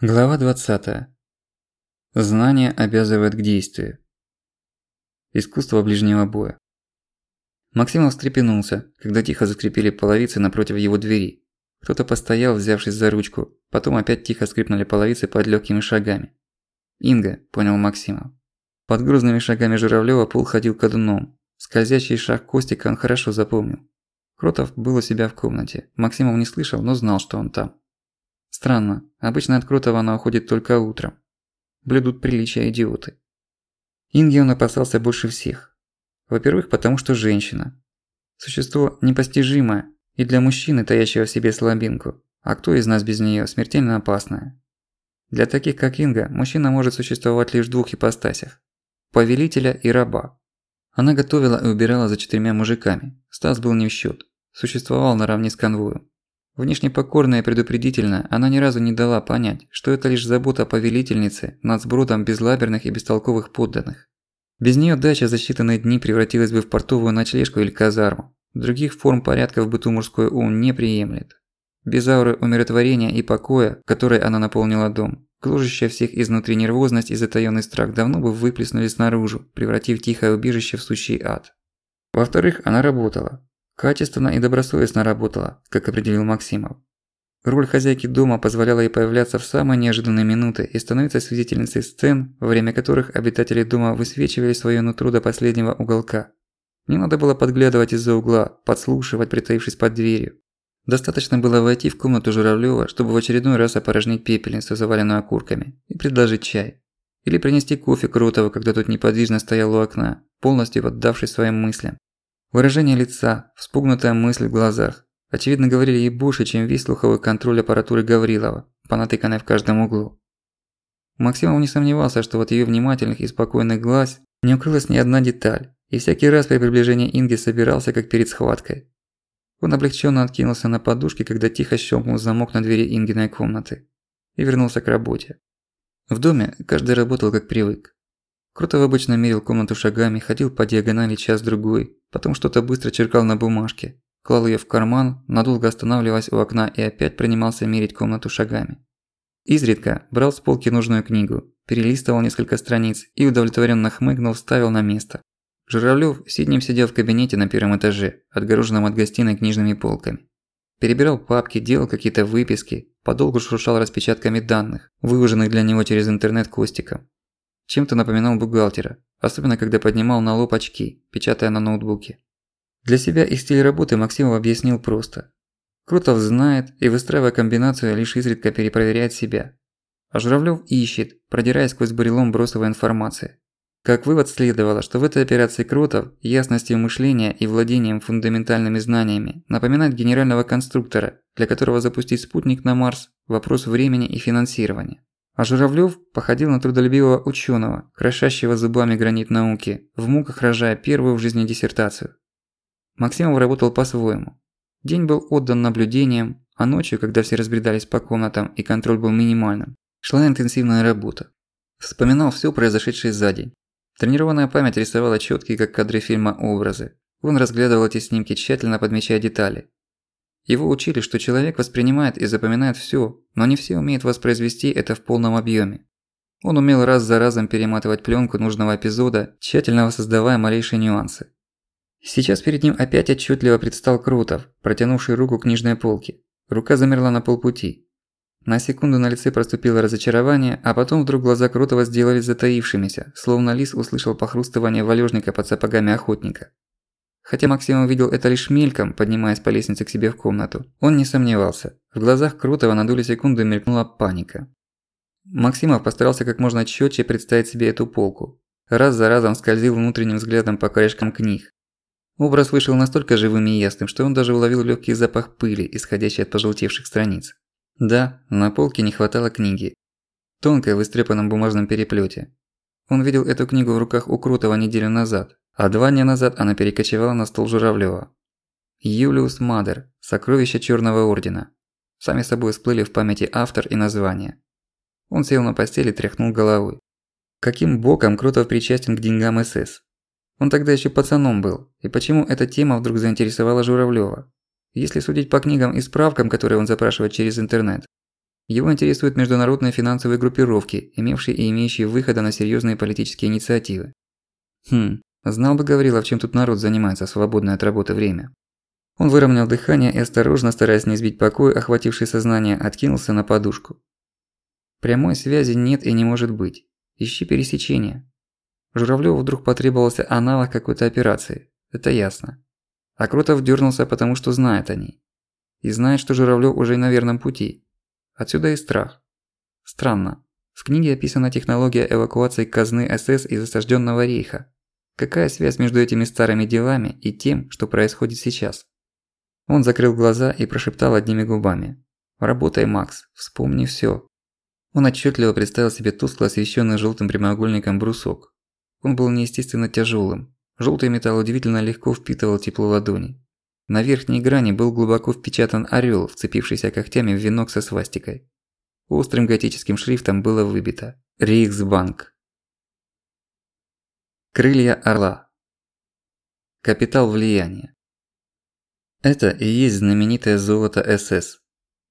Глава 20. Знание обязывает к действию. Искусство ближнего боя. Максимов встрепенулся, когда тихо заскрипели половицы напротив его двери. Кто-то постоял, взявшись за ручку, потом опять тихо скрипнули половицы под легкими шагами. «Инга», – понял Максимов. Под грузными шагами Журавлёва пол ходил кадуном. Скользящий шаг Костика он хорошо запомнил. Кротов был у себя в комнате. Максимов не слышал, но знал, что он там. Странно, обычно от Крутого она уходит только утром. Блюдут приличия идиоты. Инги он опасался больше всех. Во-первых, потому что женщина. Существо непостижимое и для мужчины, таящего в себе слабинку. А кто из нас без неё смертельно опасная? Для таких, как Инга, мужчина может существовать лишь в двух ипостасях – повелителя и раба. Она готовила и убирала за четырьмя мужиками. Стас был не в счёт. Существовал наравне с конвоем. Внешне покорная и предупредительная, она ни разу не дала понять, что это лишь забота повелительницы над сбродом безлаберных и бестолковых подданных. Без неё дача за считанные дни превратилась бы в портовую ночлежку или казарму. Других форм порядка в быту мужской ум не приемлет. Без ауры умиротворения и покоя, которой она наполнила дом, гложущая всех изнутри нервозность и затаённый страх давно бы выплеснули снаружи, превратив тихое убежище в сущий ад. Во-вторых, она работала. Качественно и добросовестно работала, как определил Максимов. Роль хозяйки дома позволяла ей появляться в самые неожиданные минуты и становиться свидетельницей сцен, во время которых обитатели дома высвечивали своё нутро до последнего уголка. Не надо было подглядывать из-за угла, подслушивать, притаившись под дверью. Достаточно было войти в комнату Журавлёва, чтобы в очередной раз опорожнить пепельницу, заваленную окурками, и предложить чай. Или принести кофе Крутову, когда тот неподвижно стоял у окна, полностью поддавшись своим мыслям. Выражение лица, вспугнутая мысль в глазах, очевидно говорили ей больше, чем весь слуховой контроль аппаратуры Гаврилова, понатыканной в каждом углу. Максимов не сомневался, что от её внимательных и спокойных глаз не укрылась ни одна деталь, и всякий раз при приближении Инги собирался, как перед схваткой. Он облегченно откинулся на подушке, когда тихо щелкнул замок на двери Ингиной комнаты, и вернулся к работе. В доме каждый работал как привык. Крутов обычно мерил комнату шагами, ходил по диагонали час-другой, потом что-то быстро черкал на бумажке, клал её в карман, надолго останавливаясь у окна и опять принимался мерить комнату шагами. Изредка брал с полки нужную книгу, перелистывал несколько страниц и удовлетворенно хмыкнул, вставил на место. Журавлёв сиднем сидел в кабинете на первом этаже, отгороженном от гостиной книжными полками. Перебирал папки, делал какие-то выписки, подолгу шуршал распечатками данных, выложенных для него через интернет Костиком. Чем-то напоминал бухгалтера, особенно когда поднимал на лоб очки, печатая на ноутбуке. Для себя их стиль работы Максимов объяснил просто. Крутов знает и, выстраивая комбинацию, лишь изредка перепроверяет себя. А Журавлёв ищет, продираясь сквозь бурелом бросовой информации. Как вывод следовало, что в этой операции Крутов ясностью мышления и владением фундаментальными знаниями напоминает генерального конструктора, для которого запустить спутник на Марс – вопрос времени и финансирования. А Журавлёв походил на трудолюбивого учёного, крошащего зубами гранит науки, в муках рожая первую в жизни диссертацию. Максимов работал по-своему. День был отдан наблюдениям, а ночью, когда все разбредались по комнатам и контроль был минимальным, шла интенсивная работа. Вспоминал всё произошедшее за день. Тренированная память рисовала чёткие, как кадры фильма, образы. Он разглядывал эти снимки, тщательно подмечая детали, его учили, что человек воспринимает и запоминает всё, но не все умеют воспроизвести это в полном объёме. Он умел раз за разом перематывать плёнку нужного эпизода, тщательно создавая малейшие нюансы. Сейчас перед ним опять отчётливо предстал Крутов, протянувший руку к книжной полке. Рука замерла на полпути. На секунду на лице проступило разочарование, а потом вдруг глаза Крутова сделались затаившимися, словно лис услышал похрустывание валежника под сапогами охотника. Хотя Максим увидел это лишь мельком, поднимаясь по лестнице к себе в комнату. Он не сомневался. В глазах Крутого на долю секунды мелькнула паника. Максимов постарался как можно чётче представить себе эту полку. Раз за разом скользил внутренним взглядом по корешкам книг. Образ вышел настолько живым и ясным, что он даже уловил лёгкий запах пыли, исходящий от пожелтевших страниц. Да, на полке не хватало книги. Тонкой в истрепанном бумажном переплёте. Он видел эту книгу в руках у Крутого неделю назад, а два дня назад она перекочевала на стол Журавлёва. Юлиус Мадер. Сокровища Чёрного Ордена. Сами собой всплыли в памяти автор и название. Он сел на постели и тряхнул головой. Каким боком Крутов причастен к деньгам СС? Он тогда ещё пацаном был, и почему эта тема вдруг заинтересовала Журавлёва? Если судить по книгам и справкам, которые он запрашивает через интернет, Его интересуют международные финансовые группировки, имевшие и имеющие выхода на серьёзные политические инициативы. Хм, знал бы Гаврилов, чем тут народ занимается в свободное от работы время. Он выровнял дыхание и осторожно, стараясь не сбить покой, охвативший сознание, откинулся на подушку. Прямой связи нет и не может быть. Ищи пересечения. Журавлёву вдруг потребовался аналог какой-то операции. Это ясно. А Кротов дёрнулся, потому что знает о ней. И знает, что Журавлёв уже на верном пути. Отсюда и страх. Странно. В книге описана технология эвакуации казны СС из осаждённого рейха. Какая связь между этими старыми делами и тем, что происходит сейчас? Он закрыл глаза и прошептал одними губами. «Работай, Макс, вспомни всё». Он отчетливо представил себе тускло освещенный желтым прямоугольником брусок. Он был неестественно тяжелым. Желтый металл удивительно легко впитывал тепло ладони. На верхней грани был глубоко впечатан орел, вцепившийся когтями в венок со свастикой. Острым готическим шрифтом было выбито «Рейхсбанк». Крылья орла. Капитал влияния. Это и есть знаменитое золото СС.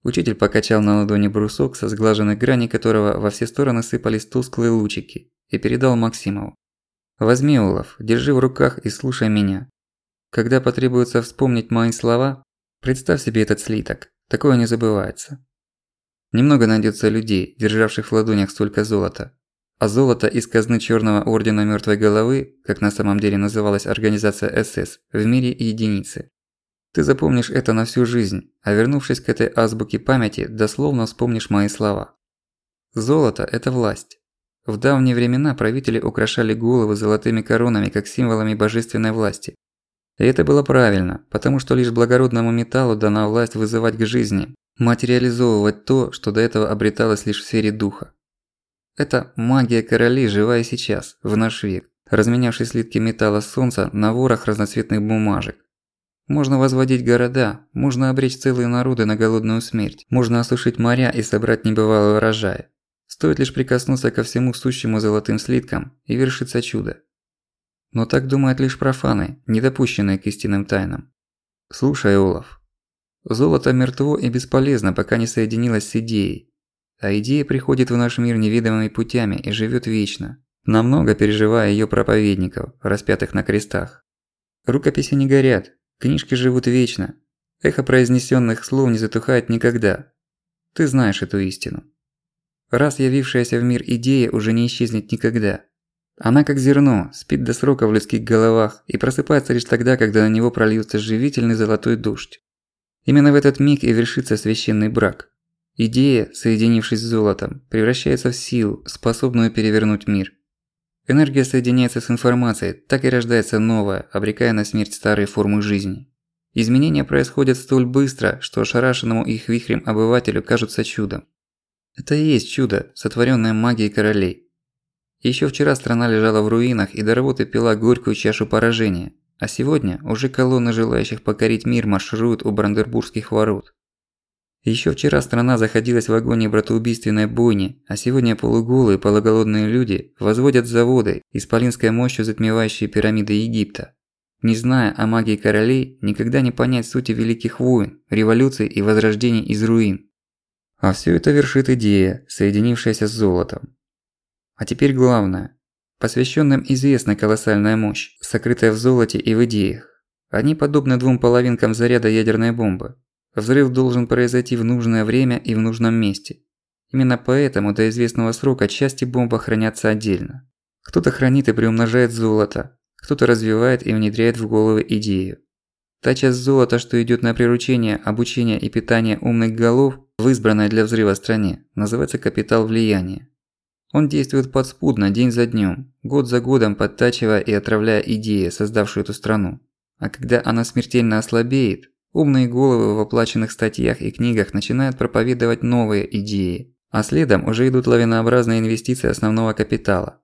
Учитель покачал на ладони брусок, со сглаженной грани которого во все стороны сыпались тусклые лучики, и передал Максимову. «Возьми, Олаф, держи в руках и слушай меня. Когда потребуется вспомнить мои слова, представь себе этот слиток, такое не забывается. Немного найдется людей, державших в ладонях столько золота. А золото из казны Черного Ордена Мертвой Головы, как на самом деле называлась организация СС, в мире единицы. Ты запомнишь это на всю жизнь, а вернувшись к этой азбуке памяти, дословно вспомнишь мои слова. Золото – это власть. В давние времена правители украшали головы золотыми коронами как символами божественной власти. И это было правильно, потому что лишь благородному металлу дана власть вызывать к жизни, материализовывать то, что до этого обреталось лишь в сфере духа. Это магия королей жива и сейчас, в наш век, разменявший слитки металла солнца на ворох разноцветных бумажек. Можно возводить города, можно обречь целые народы на голодную смерть, можно осушить моря и собрать небывалый урожай. Стоит лишь прикоснуться ко всему сущему золотым слиткам, и вершится чудо. Но так думают лишь профаны, недопущенные к истинным тайнам. Слушай, Олаф. Золото мертво и бесполезно, пока не соединилось с идеей. А идея приходит в наш мир невидимыми путями и живет вечно, намного переживая ее проповедников, распятых на крестах. Рукописи не горят, Книжки живут вечно. Эхо произнесенных слов не затухает никогда. Ты знаешь эту истину. Раз явившаяся в мир идея уже не исчезнет никогда. Она как зерно, спит до срока в людских головах и просыпается лишь тогда, когда на него прольется живительный золотой дождь. Именно в этот миг и вершится священный брак. Идея, соединившись с золотом, превращается в силу, способную перевернуть мир. Энергия соединяется с информацией, так и рождается новая, обрекая на смерть старые формы жизни. Изменения происходят столь быстро, что ошарашенному их вихрем обывателю кажутся чудом. Это и есть чудо, сотворенное магией королей. Еще вчера страна лежала в руинах и до работы пила горькую чашу поражения, а сегодня уже колонны желающих покорить мир маршируют у Брандербургских ворот. Еще вчера страна заходилась в агонии братоубийственной бойни, а сегодня полуголые, полуголодные люди возводят заводы, исполинской мощью затмевающие пирамиды Египта. Не зная о магии королей, никогда не понять сути великих войн, революций и возрождений из руин. А всё это вершит идея, соединившаяся с золотом. А теперь главное. Посвященным известна колоссальная мощь, сокрытая в золоте и в идеях. Они подобны двум половинкам заряда ядерной бомбы. Взрыв должен произойти в нужное время и в нужном месте. Именно поэтому до известного срока части бомбы хранятся отдельно. Кто-то хранит и приумножает золото, кто-то развивает и внедряет в головы идею. Та часть золота, что идёт на приручение, обучение и питание умных голов в избранной для взрыва стране, называется капитал влияния. Он действует подспудно, день за днём, год за годом подтачивая и отравляя идеи, создавшую эту страну. А когда она смертельно ослабеет, Умные головы в оплаченных статьях и книгах начинают проповедовать новые идеи, а следом уже идут лавинообразные инвестиции основного капитала.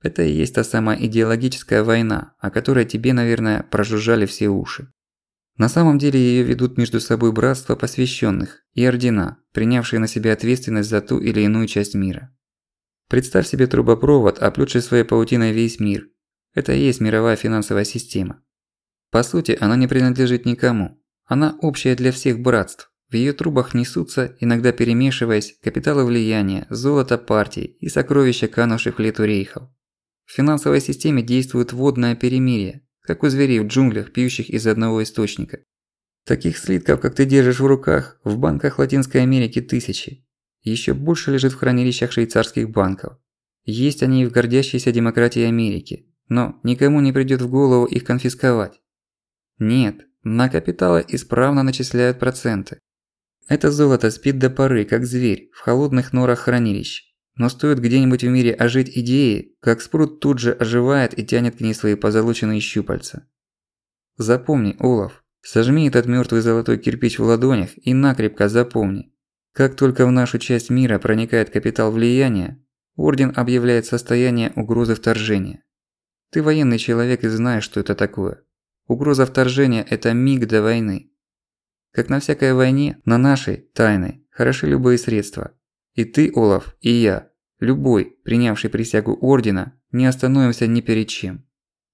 Это и есть та самая идеологическая война, о которой тебе, наверное, прожужжали все уши. На самом деле её ведут между собой братства посвященных и ордена, принявшие на себя ответственность за ту или иную часть мира. Представь себе трубопровод, оплетший своей паутиной весь мир. Это и есть мировая финансовая система. По сути, она не принадлежит никому. Она общая для всех братств, В её трубах несутся, иногда перемешиваясь, капиталы влияния, золото партий и сокровища канувших в лету рейхов. В финансовой системе действует водное перемирие, как у зверей в джунглях, пьющих из одного источника. Таких слитков, как ты держишь в руках, в банках Латинской Америки тысячи. Ещё больше лежит в хранилищах швейцарских банков. Есть они и в гордящейся демократии Америки, но никому не придёт в голову их конфисковать. Нет, на капиталы исправно начисляют проценты. Это золото спит до поры, как зверь, в холодных норах хранилищ. Но стоит где-нибудь в мире ожить идеи, как спрут тут же оживает и тянет к ней свои позолоченные щупальца. Запомни, Олаф, сожми этот мёртвый золотой кирпич в ладонях и накрепко запомни. Как только в нашу часть мира проникает капитал влияния, Орден объявляет состояние угрозы вторжения. Ты военный человек и знаешь, что это такое. Угроза вторжения – это миг до войны. Как на всякой войне, на нашей, тайной, хороши любые средства. И ты, Олаф, и я, любой, принявший присягу Ордена, не остановимся ни перед чем.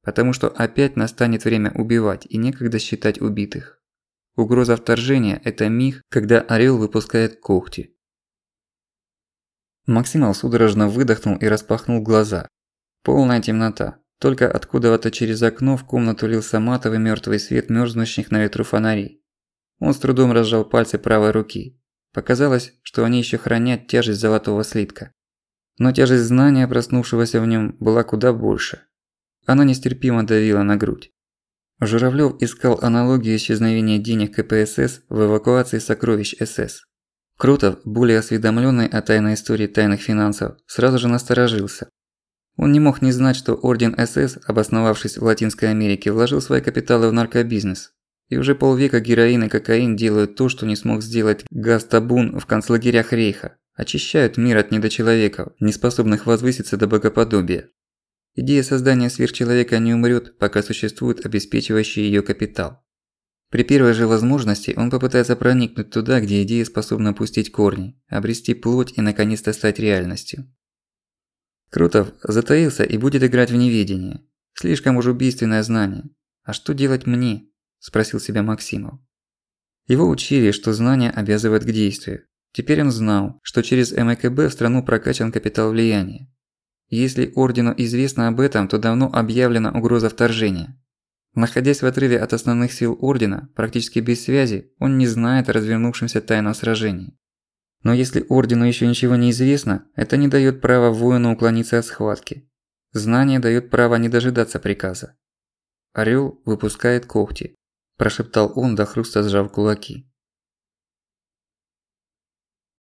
Потому что опять настанет время убивать и некогда считать убитых. Угроза вторжения – это миг, когда орел выпускает когти. Максимов судорожно выдохнул и распахнул глаза. Полная темнота. Только откуда-то через окно в комнату лился матовый мёртвый свет мёрзнущих на ветру фонарей. Он с трудом разжал пальцы правой руки. Показалось, что они ещё хранят тяжесть золотого слитка. Но тяжесть знания, проснувшегося в нём, была куда больше. Она нестерпимо давила на грудь. Журавлёв искал аналогии исчезновения денег КПСС в эвакуации сокровищ СС. Крутов, более осведомлённый о тайной истории тайных финансов, сразу же насторожился. Он не мог не знать, что Орден СС, обосновавшись в Латинской Америке, вложил свои капиталы в наркобизнес. И уже полвека героин и кокаин делают то, что не смог сделать Гастабун в концлагерях Рейха. Очищают мир от недочеловеков, неспособных возвыситься до богоподобия. Идея создания сверхчеловека не умрёт, пока существует обеспечивающий её капитал. При первой же возможности он попытается проникнуть туда, где идея способна пустить корни, обрести плоть и наконец-то стать реальностью. Крутов затаился и будет играть в неведение. Слишком уж убийственное знание. А что делать мне? спросил себя Максимов. Его учили, что знание обязывает к действию. Теперь он знал, что через МКБ в страну прокачан капитал влияния. Если ордену известно об этом, то давно объявлена угроза вторжения. Находясь в отрыве от основных сил Ордена, практически без связи, он не знает о развернувшемся тайном сражении. Но если Ордену еще ничего не известно, это не дает права воину уклониться от схватки. Знание дает право не дожидаться приказа. Орел выпускает когти, прошептал он до хруста сжав кулаки.